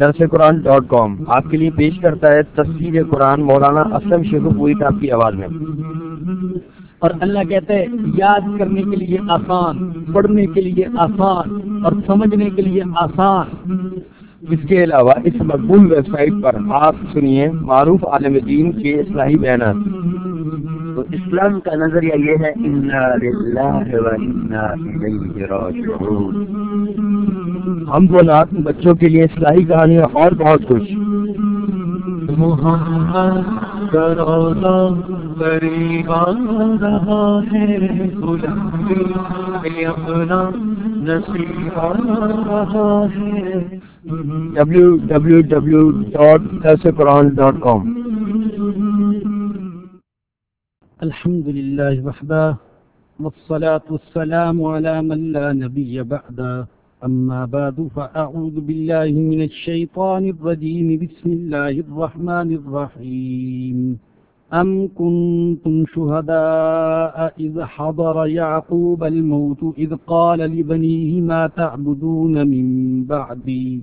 درس قرآن ڈاٹ کام آپ کے لیے پیش کرتا ہے تصویر قرآن مولانا اسلم شیخ پوری صاحب کی آواز میں۔ اور اللہ کہتا ہے یاد کرنے کے لیے آسان، پڑھنے کے لیے آسان اور سمجھنے کے لیے آسان۔ اس کے علاوہ اس مقبول ویب سائٹ پر آپ سنیے معروف عالم دین کے اصلاحی بیانات۔ تو اسلام کا نظریہ یہ ہے ہم کو نات بچوں کے لیے اصلاحی کہانیاں اور بہت کچھ۔ Muhammad W W W dot Quran dot com الحمد لله وحده والصلاة والسلام على من لا نبي بعده أما بعد فأعوذ بالله من الشيطان الرجيم بسم الله الرحمن الرحيم أم كنتم شهداء إذ حضر يعقوب الموت إذ قال لبنيه ما تعبدون من بعدي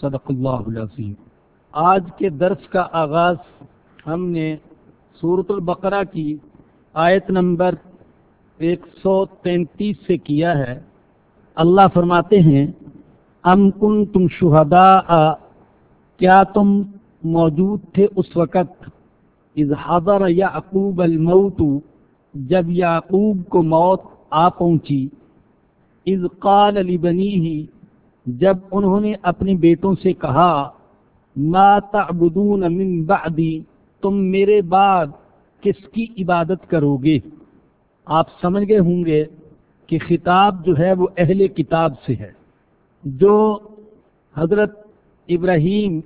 صدق اللہ العظیم. آج کے درس کا آغاز ہم نے صورت البقرہ کی آیت نمبر ایک سو تینتیس سے کیا ہے. اللہ فرماتے ہیں، ام کن تم شہدا کیا تم موجود تھے اس وقت؟ اظہار یعقوب الموت، جب یعقوب کو موت آ پہنچی از قال علی بنی ہی جب انہوں نے اپنے بیٹوں سے کہا، ما تعبدون من بعدی، تم میرے بعد کس کی عبادت کرو گے آپ سمجھ گئے ہوں گے کہ خطاب جو ہے وہ اہل کتاب سے ہے، جو حضرت ابراہیم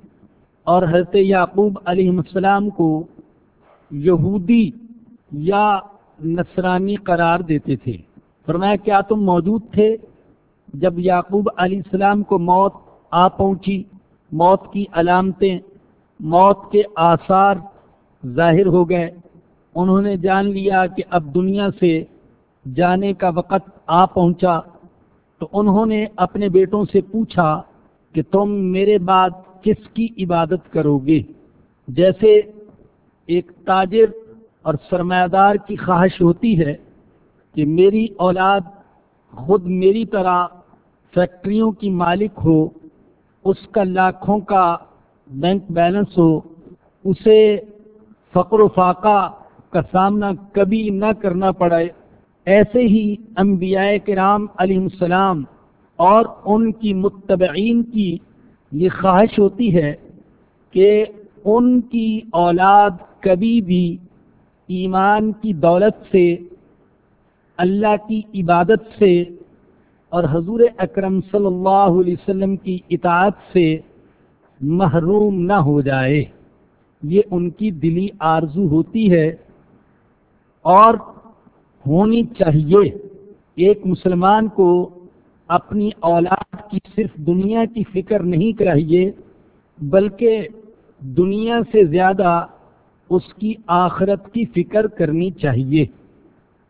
اور حضرت یعقوب علیہ السلام کو یہودی یا نصرانی قرار دیتے تھے۔ فرمایا، کیا تم موجود تھے جب یعقوب علیہ السلام کو موت آ پہنچی، موت کی علامتیں، موت کے آثار ظاہر ہو گئے۔ انہوں نے جان لیا کہ اب دنیا سے جانے کا وقت آ پہنچا۔ تو انہوں نے اپنے بیٹوں سے پوچھا کہ تم میرے بعد کس کی عبادت کرو گے؟ جیسے ایک تاجر اور سرمایہ دار کی خواہش ہوتی ہے کہ میری اولاد خود میری طرح فیکٹریوں کی مالک ہو، اس کا لاکھوں کا بینک بیلنس ہو، اسے فقر و فاقہ کا سامنا کبھی نہ کرنا پڑے ایسے ہی انبیاء کرام علیہ السلام اور ان کی متبعین کی یہ خواہش ہوتی ہے کہ ان کی اولاد کبھی بھی ایمان کی دولت سے، اللہ کی عبادت سے اور حضور اکرم صلی اللہ علیہ وسلم کی اطاعت سے محروم نہ ہو جائے۔ یہ ان کی دلی آرزو ہوتی ہے اور ہونی چاہیے۔ ایک مسلمان کو اپنی اولاد کی صرف دنیا کی فکر نہیں چاہیے، بلکہ دنیا سے زیادہ اس کی آخرت کی فکر کرنی چاہیے۔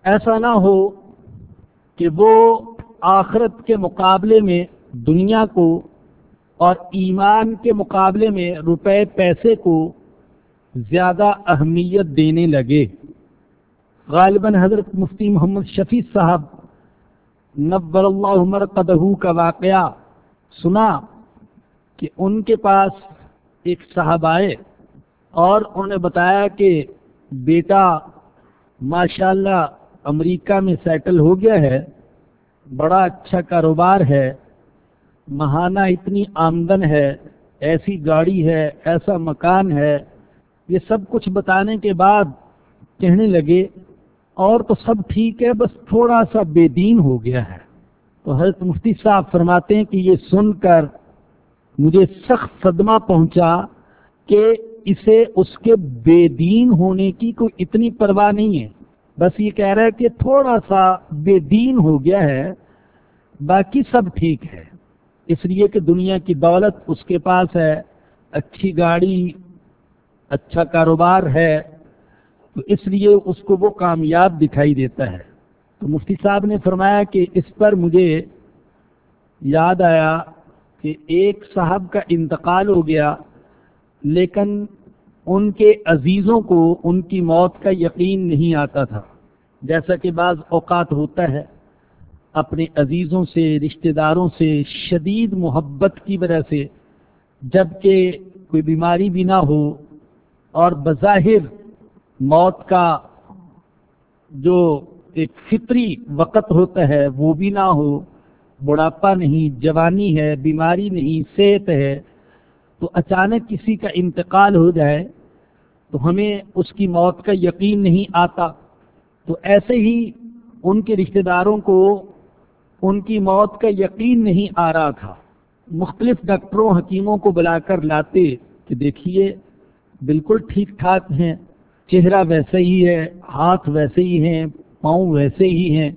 ایسا نہ ہو کہ وہ آخرت کے مقابلے میں دنیا کو اور ایمان کے مقابلے میں روپے پیسے کو زیادہ اہمیت دینے لگے۔ غالباً حضرت مفتی محمد شفیع صاحب نبر اللہ عمر قدہ کا واقعہ سنا کہ ان کے پاس ایک صاحب آئے اور انہوں نے بتایا کہ بیٹا ماشاءاللہ اللہ امریکہ میں سیٹل ہو گیا ہے۔ بڑا اچھا کاروبار ہے مہانہ اتنی آمدن ہے، ایسی گاڑی ہے، ایسا مکان ہے۔ یہ سب کچھ بتانے کے بعد کہنے لگے، اور تو سب ٹھیک ہے، بس تھوڑا سا بے دین ہو گیا ہے۔ تو حضرت مفتی صاحب فرماتے ہیں کہ یہ سن کر مجھے سخت صدمہ پہنچا کہ اسے اس کے بے دین ہونے کی کوئی اتنی پرواہ نہیں ہے۔ بس یہ کہہ رہا ہے کہ تھوڑا سا بے دین ہو گیا ہے، باقی سب ٹھیک ہے۔ اس لیے کہ دنیا کی دولت اس کے پاس ہے، اچھی گاڑی اچھا کاروبار ہے، تو اس لیے اس کو وہ کامیاب دکھائی دیتا ہے۔ تو مفتی صاحب نے فرمایا کہ اس پر مجھے یاد آیا کہ ایک صاحب کا انتقال ہو گیا، لیکن ان کے عزیزوں کو ان کی موت کا یقین نہیں آتا تھا۔ جیسا کہ بعض اوقات ہوتا ہے، اپنے عزیزوں سے، رشتہ داروں سے شدید محبت کی وجہ سے جبکہ کوئی بیماری بھی نہ ہو اور بظاہر موت کا جو ایک فطری وقت ہوتا ہے وہ بھی نہ ہو، بڑھاپا نہیں، جوانی ہے، بیماری نہیں، صحت ہے، تو اچانک کسی کا انتقال ہو جائے تو ہمیں اس کی موت کا یقین نہیں آتا۔ تو ایسے ہی ان کے رشتہ داروں کو ان کی موت کا یقین نہیں آ رہا تھا۔ مختلف ڈاکٹروں، حکیموں کو بلا کر لاتے کہ دیکھیے، بالکل ٹھیک ٹھاک ہیں، چہرہ ویسے ہی ہے، ہاتھ ویسے ہی ہیں، پاؤں ویسے ہی ہیں۔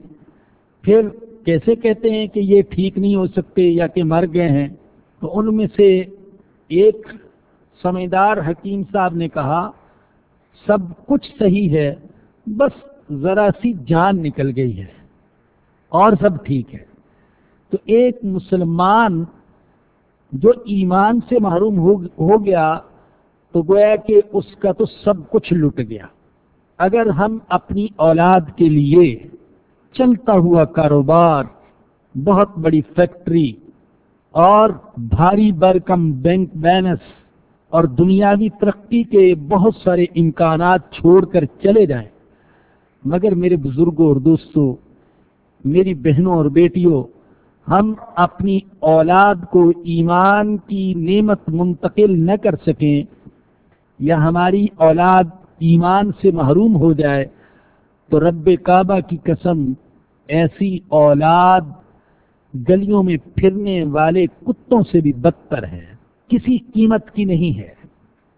پھر کیسے کہتے ہیں کہ یہ ٹھیک نہیں ہو سکتے یا کہ مر گئے ہیں؟ تو ان میں سے ایک سمجھدار حکیم صاحب نے کہا، سب کچھ صحیح ہے، بس ذرا سی جان نکل گئی ہے اور سب ٹھیک ہے۔ تو ایک مسلمان جو ایمان سے محروم ہو گیا تو گویا کہ اس کا تو سب کچھ لٹ گیا۔ اگر ہم اپنی اولاد کے لیے چلتا ہوا کاروبار، بہت بڑی فیکٹری اور بھاری برکم بینک بیلنس اور دنیاوی ترقی کے بہت سارے امکانات چھوڑ کر چلے جائیں مگر میرے بزرگوں اور دوستوں، میری بہنوں اور بیٹیوں، ہم اپنی اولاد کو ایمان کی نعمت منتقل نہ کر سکیں یا ہماری اولاد ایمان سے محروم ہو جائے، تو رب کعبہ کی قسم ایسی اولاد گلیوں میں پھرنے والے کتوں سے بھی بدتر ہے کسی قیمت کی نہیں ہے۔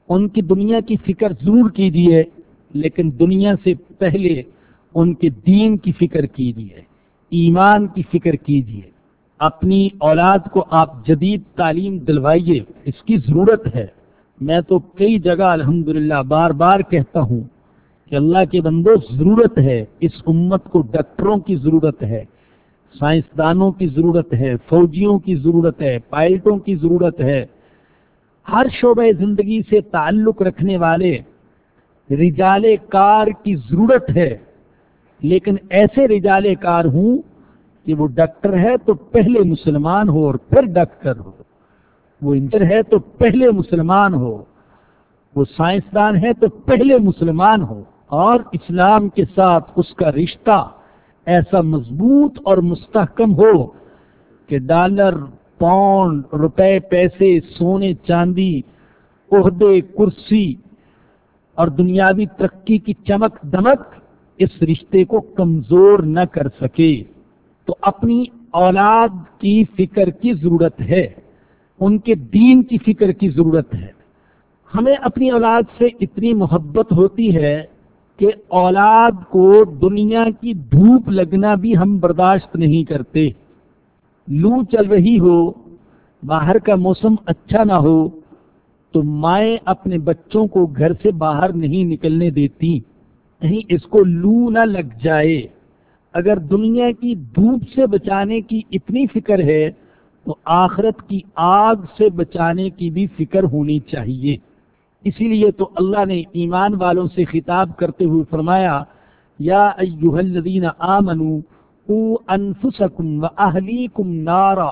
ان کی دنیا کی فکر ضرور کیجیے لیکن دنیا سے پہلے ان کے دین کی فکر کیجیے، ایمان کی فکر کیجیے۔ اپنی اولاد کو آپ جدید تعلیم دلوائیے، اس کی ضرورت ہے۔ میں تو کئی جگہ الحمدللہ بار بار کہتا ہوں کہ اللہ کے بندو، ضرورت ہے۔ اس امت کو ڈاکٹروں کی ضرورت ہے، سائنسدانوں کی ضرورت ہے، فوجیوں کی ضرورت ہے، پائلٹوں کی ضرورت ہے۔ ہر شعبہ زندگی سے تعلق رکھنے والے رجال کار کی ضرورت ہے۔ لیکن ایسے رجال کار ہوں کہ وہ ڈاکٹر ہے تو پہلے مسلمان ہو اور پھر ڈاکٹر ہو۔ وہ انجر ہے تو پہلے مسلمان ہو۔ وہ سائنسدان ہے تو پہلے مسلمان ہو۔ اور اسلام کے ساتھ اس کا رشتہ ایسا مضبوط اور مستحکم ہو کہ ڈالر، پاؤنڈ، روپے، پیسے، سونے، چاندی، عہدے، کرسی اور دنیاوی ترقی کی چمک دمک اس رشتے کو کمزور نہ کر سکے۔ تو اپنی اولاد کی فکر کی ضرورت ہے۔ ان کے دین کی فکر کی ضرورت ہے۔ ہمیں اپنی اولاد سے اتنی محبت ہوتی ہے کہ اولاد کو دنیا کی دھوپ لگنا بھی ہم برداشت نہیں کرتے۔ لو چل رہی ہو، باہر کا موسم اچھا نہ ہو، تو مائیں اپنے بچوں کو گھر سے باہر نہیں نکلنے دیتی۔ کہیں اس کو لو نہ لگ جائے۔ اگر دنیا کی دھوپ سے بچانے کی اتنی فکر ہے، تو آخرت کی آگ سے بچانے کی بھی فکر ہونی چاہیے۔ اسی لیے تو اللہ نے ایمان والوں سے خطاب کرتے ہوئے فرمایا، یا ایوہ الذین آمنوا او انفسکم و اہلیکم نارا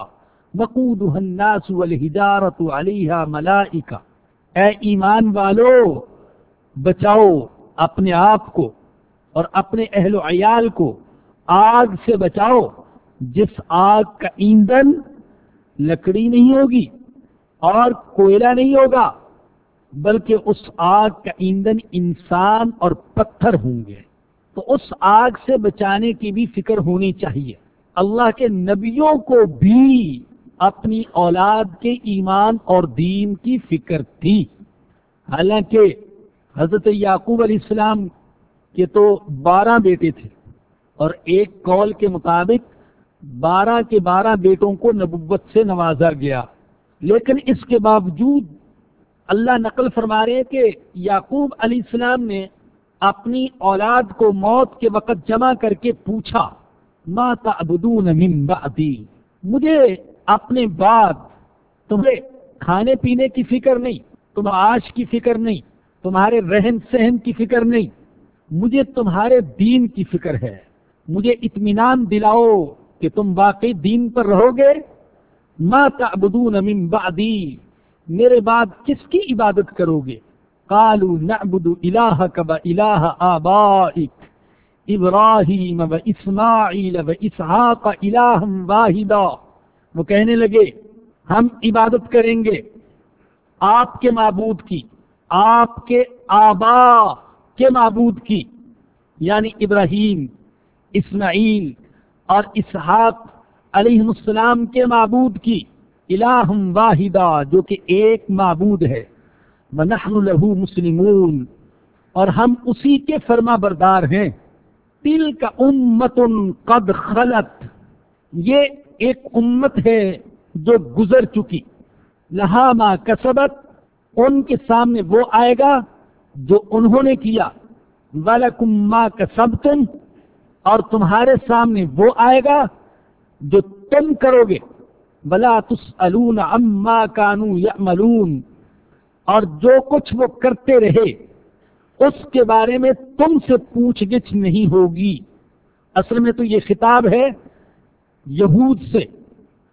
وقودها الناس والحجارت علیہا ملائکہ۔ اے ایمان والو، بچاؤ۔ اپنے آپ کو اور اپنے اہل و عیال کو آگ سے بچاؤ۔ جس آگ کا ایندھن لکڑی نہیں ہوگی اور کوئلہ نہیں ہوگا، بلکہ اس آگ کا ایندھن انسان اور پتھر ہوں گے۔ تو اس آگ سے بچانے کی بھی فکر ہونی چاہیے۔ اللہ کے نبیوں کو بھی اپنی اولاد کے ایمان اور دین کی فکر تھی۔ حالانکہ حضرت یعقوب علیہ السلام کے تو بارہ بیٹے تھے اور ایک کال کے مطابق بارہ کے بارہ بیٹوں کو نبوت سے نوازا گیا۔ لیکن اس کے باوجود اللہ نقل فرما رہے کہ یعقوب علیہ السلام نے اپنی اولاد کو موت کے وقت جمع کر کے پوچھا، ما تعبدون من بعدی؟ مجھے اپنے بعد تمہیں کھانے پینے کی فکر نہیں تم آش کی فکر نہیں۔ تمہارے رہن سہن کی فکر نہیں۔ مجھے تمہارے دین کی فکر ہے۔ مجھے اطمینان دلاؤ کہ تم واقعی دین پر رہو گے۔ ما تعبدون من بعدی۔ میرے بعد کس کی عبادت کرو گے؟ کالو نعبد الہک و الہ آبائک۔ ابراہیم و اسماعیل و اسحاق الہم واحدا۔ وہ کہنے لگے، ہم عبادت کریں گے آپ کے معبود کی۔ آپ کے آبا کے معبود کی یعنی ابراہیم، اسماعیل اور اسحاق علیہ السلام کے معبود کی، الہم واحدہ، جو کہ ایک معبود ہے، ونحن له مسلمون، اور ہم اسی کے فرما بردار ہیں۔ تل کا امت قد خلط یہ ایک امت ہے جو گزر چکی۔ لہا ما کسبت ان کے سامنے وہ آئے گا جو انہوں نے کیا۔ وَلَكُمْ مَا كَسَبْتُمْ، اور تمہارے سامنے وہ آئے گا جو تم کرو گے۔ بلا تسألون عما كانوا يعملون، اور جو کچھ وہ کرتے رہے، اس کے بارے میں تم سے پوچھ گچھ نہیں ہوگی۔ اصل میں تو یہ خطاب ہے یہود سے،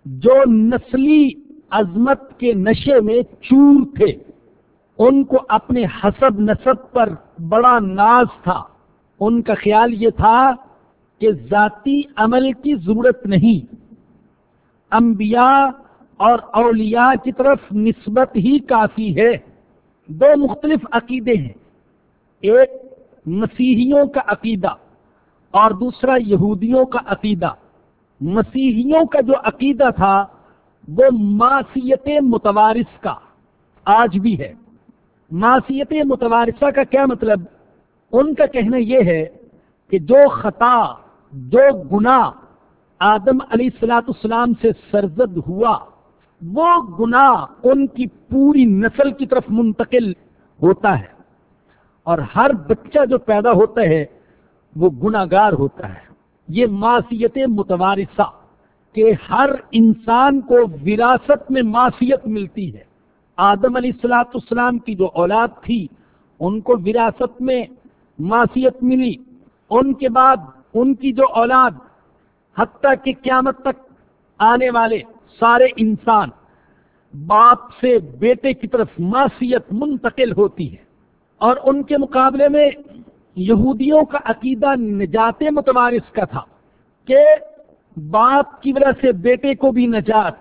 جو نسلی عظمت کے نشے میں چور تھے۔ ان کو اپنے حسب نصب پر بڑا ناز تھا۔ ان کا خیال یہ تھا کہ ذاتی عمل کی ضرورت نہیں۔ انبیاء اور اولیاء کی طرف نسبت ہی کافی ہے۔ دو مختلف عقیدے ہیں۔ ایک مسیحیوں کا عقیدہ اور دوسرا یہودیوں کا عقیدہ۔ مسیحیوں کا جو عقیدہ تھا وہ معصیت متوارث کا آج بھی ہے۔ معصیت متوارثہ کا کیا مطلب؟ ان کا کہنا یہ ہے کہ جو خطا، جو گناہ آدم علیہ السلاۃ السلام سے سرزد ہوا، وہ گناہ ان کی پوری نسل کی طرف منتقل ہوتا ہے اور ہر بچہ جو پیدا ہوتا ہے، وہ گناگار ہوتا ہے۔ یہ معصیت متوارثہ کہ ہر انسان کو وراثت میں معصیت ملتی ہے۔ آدم علیہ السلاۃ السلام کی جو اولاد تھی، ان کو وراثت میں معصیت ملی۔ ان کے بعد ان کی جو اولاد حتیٰ کہ قیامت تک آنے والے سارے انسان باپ سے بیٹے کی طرف معصیت منتقل ہوتی ہے۔ اور ان کے مقابلے میں یہودیوں کا عقیدہ نجات متوارث کا تھا کہ باپ کی وجہ سے بیٹے کو بھی نجات۔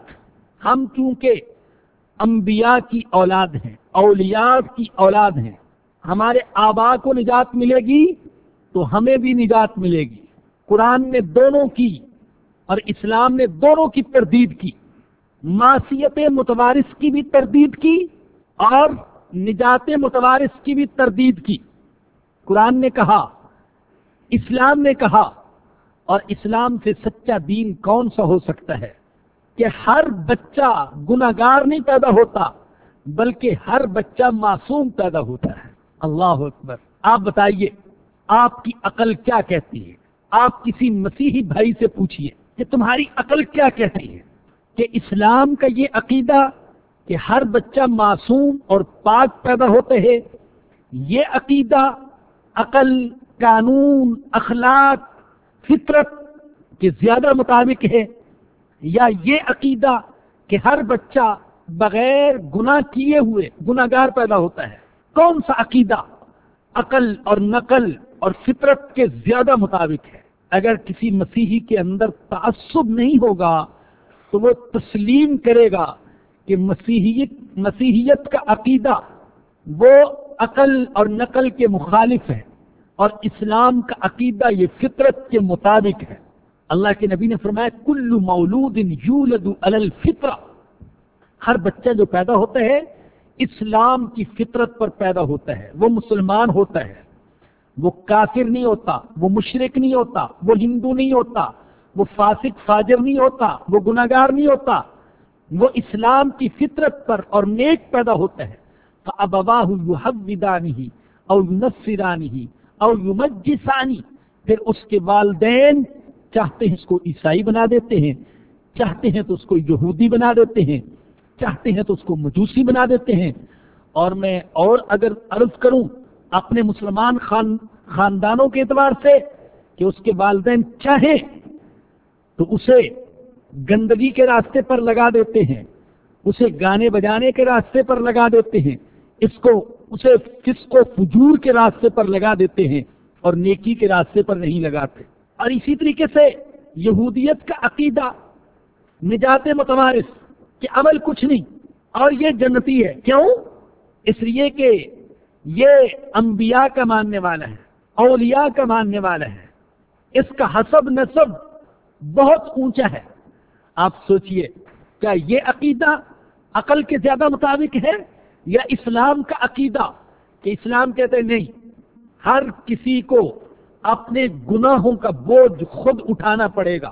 ہم چونکہ انبیاء کی اولاد ہیں، اولیاء کی اولاد ہیں۔ ہمارے آبا کو نجات ملے گی تو ہمیں بھی نجات ملے گی۔ قرآن نے دونوں کی اور اسلام نے دونوں کی تردید کی۔ معصیت متوارث کی بھی تردید کی اور نجات متوارث کی بھی تردید کی۔ قرآن نے کہا، اسلام نے کہا اور اسلام سے سچا دین کون سا ہو سکتا ہے؟ کہ ہر بچہ گناگار نہیں پیدا ہوتا، بلکہ ہر بچہ معصوم پیدا ہوتا ہے۔ اللہ اکبر۔ آپ بتائیے، آپ کی عقل کیا کہتی ہے؟ آپ کسی مسیحی بھائی سے پوچھئے کہ تمہاری عقل کیا کہتی ہے؟ کہ اسلام کا یہ عقیدہ کہ ہر بچہ معصوم اور پاک پیدا ہوتے ہیں، یہ عقیدہ عقل، قانون، اخلاق، فطرت کے زیادہ مطابق ہے۔ یا یہ عقیدہ کہ ہر بچہ بغیر گناہ کیے ہوئے گناہ گار پیدا ہوتا ہے، کون سا عقیدہ؟ عقل اور نقل اور فطرت کے زیادہ مطابق ہے۔ اگر کسی مسیحی کے اندر تعصب نہیں ہوگا تو وہ تسلیم کرے گا کہ مسیحیت مسیحیت کا عقیدہ وہ عقل اور نقل کے مخالف ہے اور اسلام کا عقیدہ یہ فطرت کے مطابق ہے۔ اللہ کے نبی نے فرمایا، کل مولود یولد علی الفطرہ۔ ہر بچہ جو پیدا ہوتا ہے، اسلام کی فطرت پر پیدا ہوتا ہے۔ وہ مسلمان ہوتا ہے۔ وہ کافر نہیں ہوتا، وہ مشرق نہیں ہوتا، وہ ہندو نہیں ہوتا، وہ فاسق، فاجر نہیں ہوتا، وہ گناگار نہیں ہوتا۔ وہ اسلام کی فطرت پر اور نیک پیدا ہوتا ہے۔ ابواہ یحودانی او نصرانی او یمجسانی پھر اس کے والدین چاہتے ہیں اس کو عیسائی بنا دیتے ہیں، چاہتے ہیں تو اس کو یہودی بنا دیتے ہیں، چاہتے ہیں تو اس کو مجوسی بنا دیتے ہیں۔ اور میں اور اگر عرض کروں اپنے مسلمان خان، خاندانوں کے اعتبار سے کہ اس کے والدین چاہیں تو اسے گندگی کے راستے پر لگا دیتے ہیں، اسے گانے بجانے کے راستے پر لگا دیتے ہیں، اس کو، اسے فسق و فجور کے راستے پر لگا دیتے ہیں اور نیکی کے راستے پر نہیں لگاتے۔ اور اسی طریقے سے یہودیت کا عقیدہ نجات متوارث کہ عمل کچھ نہیں اور یہ جنتی ہے۔ کیوں؟ اس لیے کہ یہ انبیاء کا ماننے والا ہے، اولیاء کا ماننے والا ہے۔ اس کا حسب نصب بہت اونچا ہے۔ آپ سوچئے، کیا یہ عقیدہ عقل کے زیادہ مطابق ہے یا اسلام کا عقیدہ کہ اسلام کہتے ہیں نہیں، ہر کسی کو اپنے گناہوں کا بوجھ خود اٹھانا پڑے گا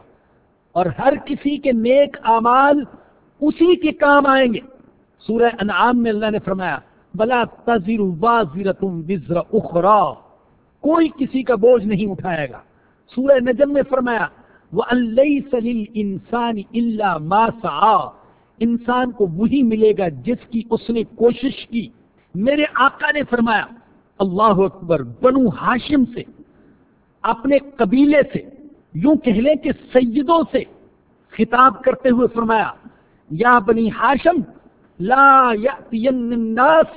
اور ہر کسی کے نیک اعمال اسی کے کام آئیں گے۔ سورہ انعام میں اللہ نے فرمایا، بلا تذر وزر اخرا کوئی کسی کا بوجھ نہیں اٹھائے گا۔ سورہ نجم میں فرمایا وہ اللہ سلیل انسانی اللہ ماسا انسان کو وہی ملے گا جس کی اس نے کوشش کی۔ میرے آقا نے فرمایا، اللہ اکبر، بنو ہاشم سے اپنے قبیلے سے، یوں کہہ لیں کہ سیدوں سے خطاب کرتے ہوئے فرمایا، یا بنی ہاشم لا الناس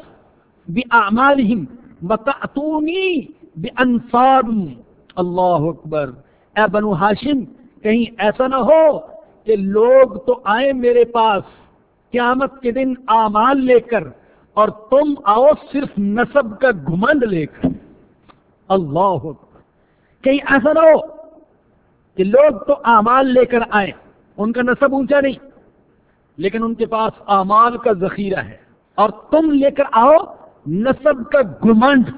باعمالهم وتاتوني بانصار اللہ اکبر۔ اے بنو ہاشم کہیں ایسا نہ ہو کہ لوگ تو آئے میرے پاس قیامت کے دن اعمال لے کر اور تم آؤ صرف نصب کا گھمنڈ لے کر۔ اللہ اکبر۔ کہیں ایسا نہ ہو کہ لوگ تو اعمال لے کر آئے ان کا نصب اونچا نہیں، لیکن ان کے پاس اعمال کا ذخیرہ ہے۔ اور تم لے کر آؤ نصب کا گھمنڈ،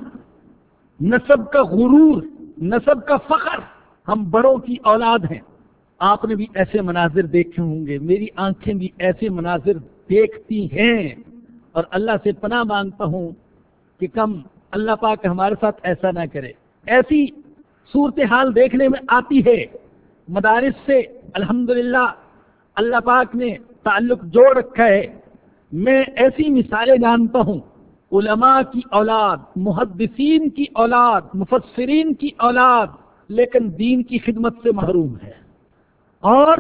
نصب کا غرور، نصب کا فخر۔ ہم بڑوں کی اولاد ہیں۔ آپ نے بھی ایسے مناظر دیکھے ہوں گے، میری آنکھیں بھی ایسے مناظر دیکھتی ہیں۔ اور اللہ سے پناہ مانگتا ہوں کہ کم اللہ پاک ہمارے ساتھ ایسا نہ کرے۔ ایسی صورتحال دیکھنے میں آتی ہے۔ مدارس سے الحمدللہ اللہ پاک نے تعلق جوڑ رکھا ہے۔ میں ایسی مثالیں جانتا ہوں۔ علماء کی اولاد، محدثین کی اولاد، مفسرین کی اولاد، لیکن دین کی خدمت سے محروم ہے۔ اور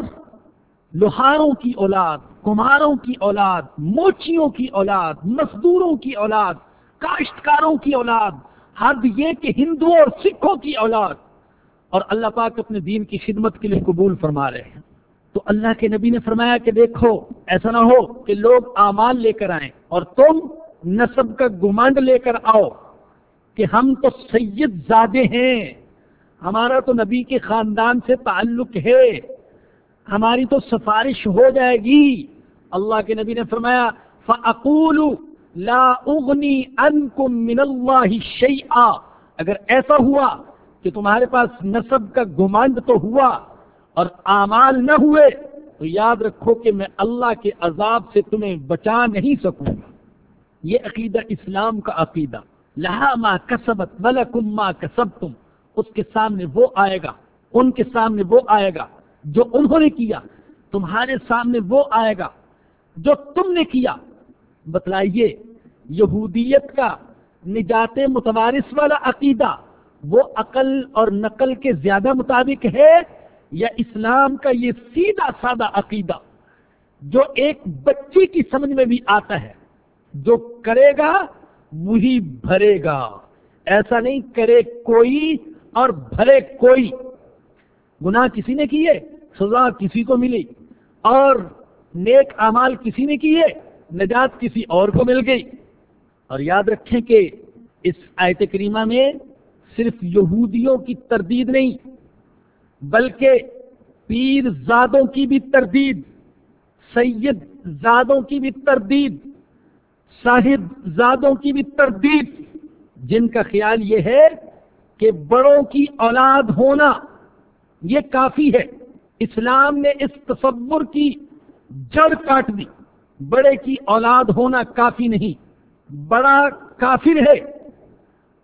لوہاروں کی اولاد، کماروں کی اولاد، موچیوں کی اولاد، مزدوروں کی اولاد، کاشتکاروں کی اولاد حد یہ کہ ہندوؤں اور سکھوں کی اولاد اور اللہ پاک اپنے دین کی خدمت کے لیے قبول فرما رہے ہیں۔ تو اللہ کے نبی نے فرمایا کہ دیکھو، ایسا نہ ہو کہ لوگ اعمال لے کر آئیں اور تم نصب کا گمانڈ لے کر آؤ کہ ہم تو سید زادے ہیں۔ ہمارا تو نبی کے خاندان سے تعلق ہے۔ ہماری تو سفارش ہو جائے گی۔ اللہ کے نبی نے فرمایا، فَأَقُولُ لَا أُغْنِي أَنْكُمْ مِنَ اللَّهِ شَيْئًا اگر ایسا ہوا کہ تمہارے پاس نصب کا گمانڈ تو ہوا اور اعمال نہ ہوئے، تو یاد رکھو کہ میں اللہ کے عذاب سے تمہیں بچا نہیں سکوں یہ عقیدہ اسلام کا عقیدہ۔ لہا ما کسبت ولکم ما کسبتم۔ اس کے سامنے وہ آئے گا، ان کے سامنے وہ آئے گا جو انہوں نے کیا۔ تمہارے سامنے وہ آئے گا جو تم نے کیا۔ بتلائیے، یہودیت کا نجات متوارث والا عقیدہ وہ عقل اور نقل کے زیادہ مطابق ہے یا اسلام کا یہ سیدھا سادہ عقیدہ جو ایک بچی کی سمجھ میں بھی آتا ہے، جو کرے گا وہی بھرے گا۔ ایسا نہیں کرے کوئی اور بھرے کوئی۔ گناہ کسی نے کیے؟ سزا کسی کو ملی۔ اور نیک اعمال کسی نے کیے؟ نجات کسی اور کو مل گئی۔ اور یاد رکھیں کہ اس آیت کریمہ میں صرف یہودیوں کی تردید نہیں، بلکہ پیر زادوں کی بھی تردید، سید زادوں کی بھی تردید، صاحب زادوں کی بھی تردید۔ جن کا خیال یہ ہے کہ بڑوں کی اولاد ہونا یہ کافی ہے۔ اسلام نے اس تصور کی جڑ کاٹ دی۔ بڑے کی اولاد ہونا کافی نہیں، بڑا کافر ہے۔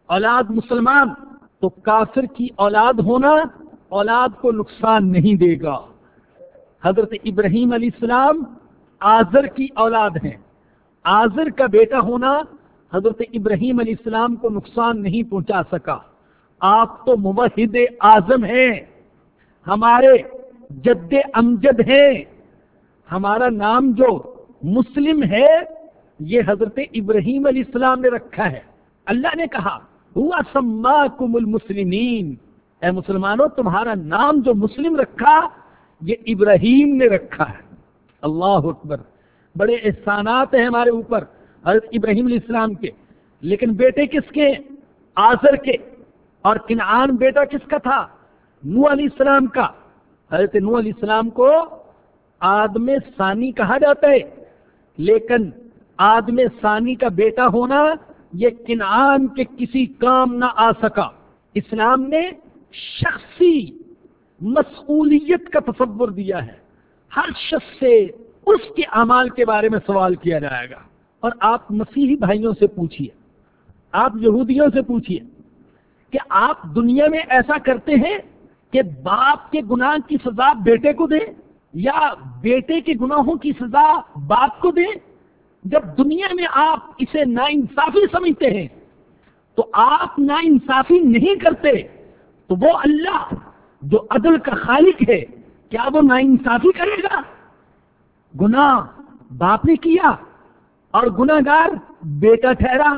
اولاد مسلمان، تو کافر کی اولاد ہونا اولاد کو نقصان نہیں دے گا۔ حضرت ابراہیم علیہ السلام آزر کی اولاد ہیں۔ آزر کا بیٹا ہونا حضرت ابراہیم علیہ السلام کو نقصان نہیں پہنچا سکا۔ آپ تو موحد اعظم ہیں۔ ہمارے جد امجد ہیں۔ ہمارا نام جو مسلم ہے، یہ حضرت ابراہیم علیہ السلام نے رکھا ہے۔ اللہ نے کہا، ہوا سماکم المسلمین۔ اے مسلمانوں، تمہارا نام جو مسلم رکھا، یہ ابراہیم نے رکھا ہے۔ اللہ اکبر۔ بڑے احسانات ہیں ہمارے اوپر حضرت ابراہیم علیہ السلام کے۔ لیکن بیٹے کس کے؟ آزر کے۔ اور کنعان بیٹا کس کا تھا؟ نو علیہ السلام کا۔ حضرت نو علیہ السلام کو آدم ثانی کہا جاتا ہے۔ لیکن آدم ثانی کا بیٹا ہونا یہ کنعان کے کسی کام نہ آ سکا۔ اسلام نے شخصی مسئولیت کا تصور دیا ہے۔ ہر شخص سے اس کے اعمال کے بارے میں سوال کیا جائے گا۔ اور آپ مسیحی بھائیوں سے پوچھیے آپ یہودیوں سے پوچھیے کہ آپ دنیا میں ایسا کرتے ہیں کہ باپ کے گناہ کی سزا بیٹے کو دیں۔ یا بیٹے کے گناہوں کی سزا باپ کو دیں؟ جب دنیا میں آپ اسے نا انصافی سمجھتے ہیں، تو آپ نا انصافی نہیں کرتے، تو وہ اللہ جو عدل کا خالق ہے، کیا وہ نا انصافی کرے گا؟ گناہ باپ نے کیا اور گناگار بیٹا ٹھہرا۔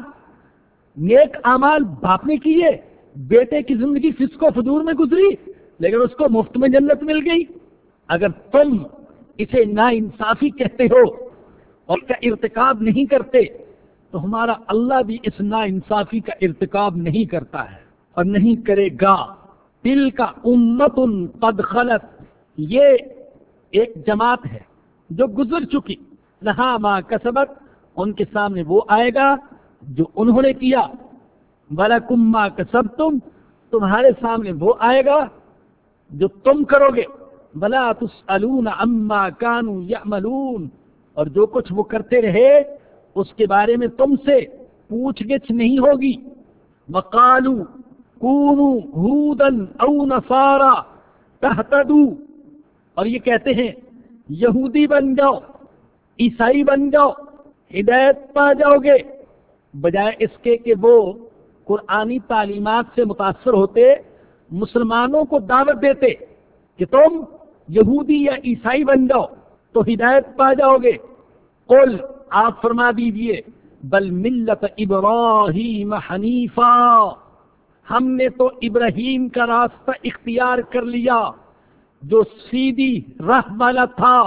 نیک امال باپ نے کیے، بیٹے کی زندگی فسق و فدور میں گزری، لیکن اس کو مفت میں جنت مل گئی۔ اگر تم اسے نا انصافی کہتے ہو اور کا ارتکاب نہیں کرتے، تو ہمارا اللہ بھی اس نا انصافی کا ارتکاب نہیں کرتا ہے اور نہیں کرے گا۔ دل کا امت قد خلط یہ ایک جماعت ہے جو گزر چکی۔ نہا ماں کا سبق ان کے سامنے وہ آئے گا جو انہوں نے کیا۔ بلا کما کا تم تمہارے سامنے وہ آئے گا جو تم کرو گے۔ بلا تسالون اما کانو یا اور جو کچھ وہ کرتے رہے، اس کے بارے میں تم سے پوچھ گچھ نہیں ہوگی۔ وقالو کونو ہودن او نصارا تہتدو اور یہ کہتے ہیں، یہودی بن جاؤ، عیسائی بن جاؤ، ہدایت پا جاؤ گے بجائے اس کے کہ وہ قرآنی تعلیمات سے متاثر ہوتے، مسلمانوں کو دعوت دیتے کہ تم یہودی یا عیسائی بن جاؤ تو ہدایت پا جاؤ گے۔ قل، آپ فرما دیجیے، بل ملت ابراہیم حنیفہ ہم نے تو ابراہیم کا راستہ اختیار کر لیا، جو سیدھی راہ والا تھا۔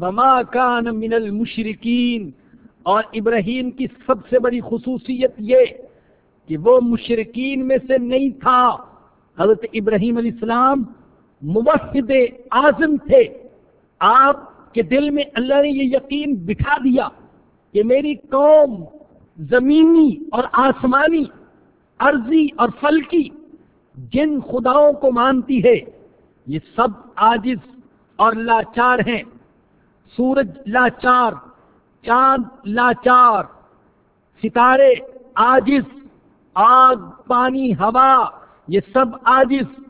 وما کان من المشرقین اور ابراہیم کی سب سے بڑی خصوصیت یہ کہ وہ مشرقین میں سے نہیں تھا۔ حضرت ابراہیم علیہ السلام موحد اعظم تھے۔ آپ کے دل میں اللہ نے یہ یقین بٹھا دیا کہ میری قوم زمینی اور آسمانی، عرضی اور فلکی جن خداؤں کو مانتی ہے، یہ سب آجز اور لاچار ہیں۔ سورج لاچار، چاند لاچار، ستارے آجز آگ، پانی، ہوا، یہ سب آجز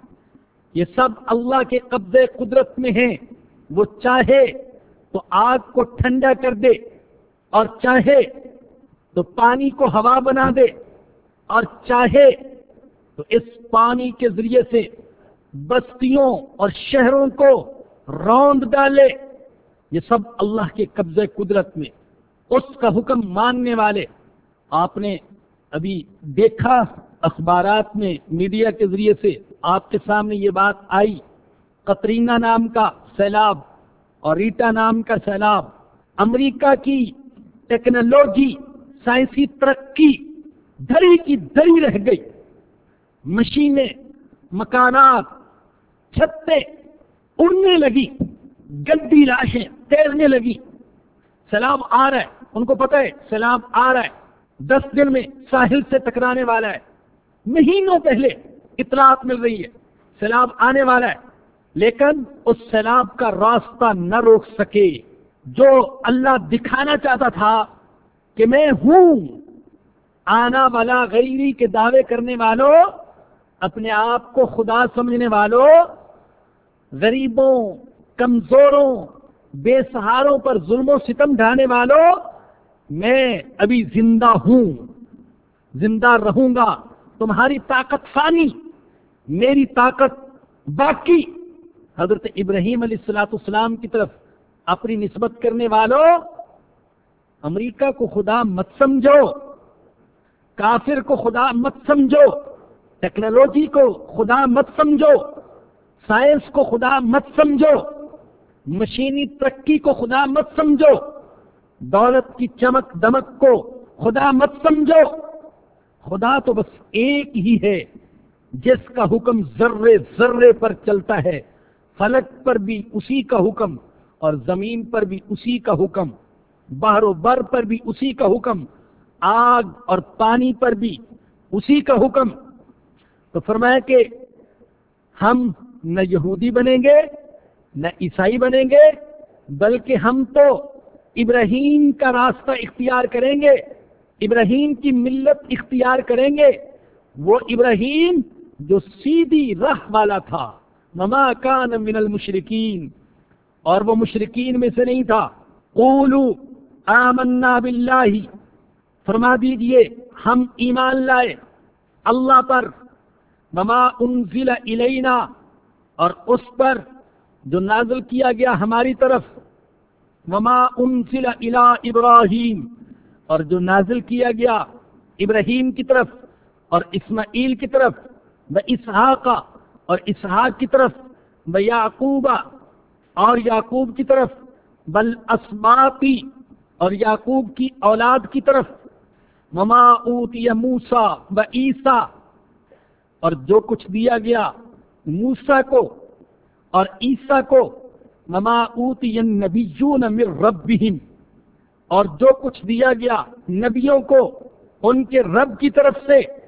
یہ سب اللہ کے قبضے قدرت میں ہیں۔ وہ چاہے تو آگ کو ٹھنڈا کر دے اور چاہے تو پانی کو ہوا بنا دے اور چاہے تو اس پانی کے ذریعے سے بستیوں اور شہروں کو روند ڈالے۔ یہ سب اللہ کے قبضے قدرت میں۔ اس کا حکم ماننے والے۔ آپ نے ابھی دیکھا اخبارات میں میڈیا کے ذریعے سے۔ آپ کے سامنے یہ بات آئی۔ قطرینہ نام کا سیلاب اور ریٹا نام کا سیلاب، امریکہ کی ٹیکنالوجی، سائنسی ترقی دری کی دری رہ گئی۔ مشینیں، مکانات چھتے اڑنے لگی گدی لاشیں تیرنے لگی۔ سیلاب آ رہا ہے۔ ان کو پتہ ہے، سیلاب آ رہا ہے۔ دس دن میں ساحل سے ٹکرانے والا ہے۔ مہینوں پہلے اطلاعات مل رہی ہے۔ سیلاب آنے والا ہے۔ لیکن اس سیلاب کا راستہ نہ روک سکے۔ جو اللہ دکھانا چاہتا تھا کہ میں ہوں، آنا والا غیری کے دعوے کرنے والوں اپنے آپ کو خدا سمجھنے والوں غریبوں، کمزوروں، بے سہاروں پر ظلم و ستم ڈھانے والوں میں ابھی زندہ ہوں۔ زندہ رہوں گا۔ تمہاری طاقت فانی میری طاقت باقی۔ حضرت ابراہیم علیہ السلاۃ السلام کی طرف اپنی نسبت کرنے والوں امریکہ کو خدا مت سمجھو، کافر کو خدا مت سمجھو، ٹیکنالوجی کو خدا مت سمجھو، سائنس کو خدا مت سمجھو، مشینی ترقی کو خدا مت سمجھو، دولت کی چمک دمک کو خدا مت سمجھو۔ خدا تو بس ایک ہی ہے۔ جس کا حکم ذرے ذرے پر چلتا ہے، فلک پر بھی اسی کا حکم اور زمین پر بھی اسی کا حکم بہر و بر پر بھی اسی کا حکم، آگ اور پانی پر بھی اسی کا حکم۔ تو فرمایا کہ ہم نہ یہودی بنیں گے، نہ عیسائی بنیں گے، بلکہ ہم تو ابراہیم کا راستہ اختیار کریں گے، ابراہیم کی ملت اختیار کریں گے۔ وہ ابراہیم جو سیدھی راہ والا تھا۔ مما کان من المشرقین اور وہ مشرقین میں سے نہیں تھا۔ قولو آمنا باللہ فرما دیجیے، ہم ایمان لائے۔ اللہ پر۔ مما انزل الینا اور اس پر جو نازل کیا گیا ہماری طرف۔ وما انزل الى ابراہیم اور جو نازل کیا گیا ابراہیم کی طرف اور اسماعیل کی طرف۔ و اور اسحاق کی طرف و یعقوبہ اور یعقوب کی طرف، بل اسماقی اور یعقوب کی اولاد کی طرف۔ مما اوتی موسا و عیسیٰ۔ اور جو کچھ دیا گیا موسا کو اور عیسیٰ کو مما اوتی نبیون من ربہم۔ اور جو کچھ دیا گیا نبیوں کو، ان کے رب کی طرف سے۔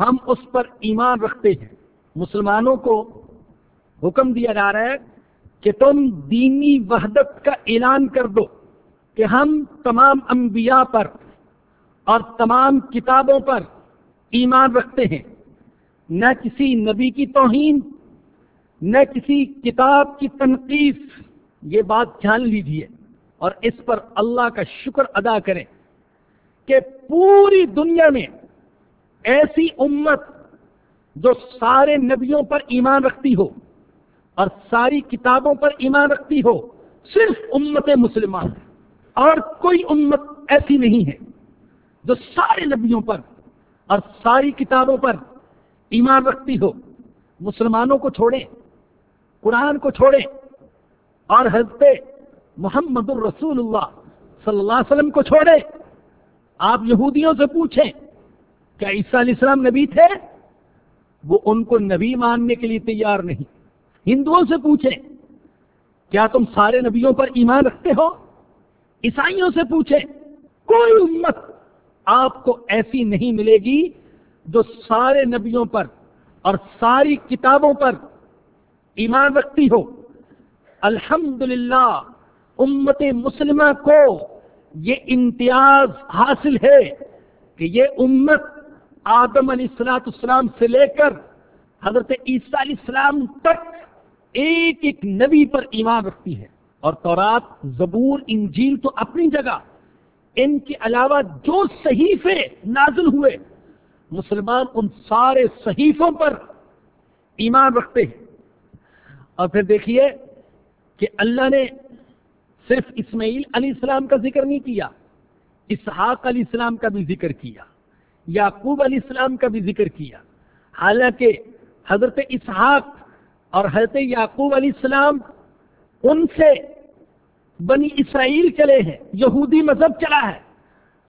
ہم اس پر ایمان رکھتے ہیں۔ مسلمانوں کو حکم دیا جا رہا ہے کہ تم دینی وحدت کا اعلان کر دو کہ ہم تمام انبیاء پر اور تمام کتابوں پر ایمان رکھتے ہیں۔ نہ کسی نبی کی توہین، نہ کسی کتاب کی تنقید۔ یہ بات جان لیجیے اور اس پر اللہ کا شکر ادا کریں کہ پوری دنیا میں ایسی امت جو سارے نبیوں پر ایمان رکھتی ہو اور ساری کتابوں پر ایمان رکھتی ہو، صرف امت مسلمان اور کوئی امت ایسی نہیں ہے جو سارے نبیوں پر اور ساری کتابوں پر ایمان رکھتی ہو۔ مسلمانوں کو چھوڑیں، قرآن کو چھوڑیں اور حضرت محمد الرسول اللہ صلی اللہ علیہ وسلم کو چھوڑیں۔ آپ یہودیوں سے پوچھیں کیا عیسیٰ علیہ السلام نبی تھے، وہ ان کو نبی ماننے کے لیے تیار نہیں۔ ہندوؤں سے پوچھیں، کیا تم سارے نبیوں پر ایمان رکھتے ہو؟ عیسائیوں سے پوچھیں، کوئی امت آپ کو ایسی نہیں ملے گی جو سارے نبیوں پر اور ساری کتابوں پر ایمان رکھتی ہو۔ الحمد امت مسلمہ کو یہ امتیاز حاصل ہے کہ یہ امت آدم علیہ السلاۃ السلام سے لے کر حضرت عیسیٰ علیہ السلام تک ایک ایک نبی پر ایمان رکھتی ہے۔ اور تورات، زبور، انجیل تو اپنی جگہ ان کے علاوہ جو صحیفے نازل ہوئے، مسلمان ان سارے صحیفوں پر ایمان رکھتے ہیں۔ اور پھر دیکھیے کہ اللہ نے صرف اسماعیل علیہ السلام کا ذکر نہیں کیا، اسحاق علیہ السلام کا بھی ذکر کیا۔ یعقوب علیہ السلام کا بھی ذکر کیا۔ حالانکہ حضرت اسحاق اور حضرت یعقوب علیہ السلام ان سے بنی اسرائیل چلے ہیں، یہودی مذہب چلا ہے۔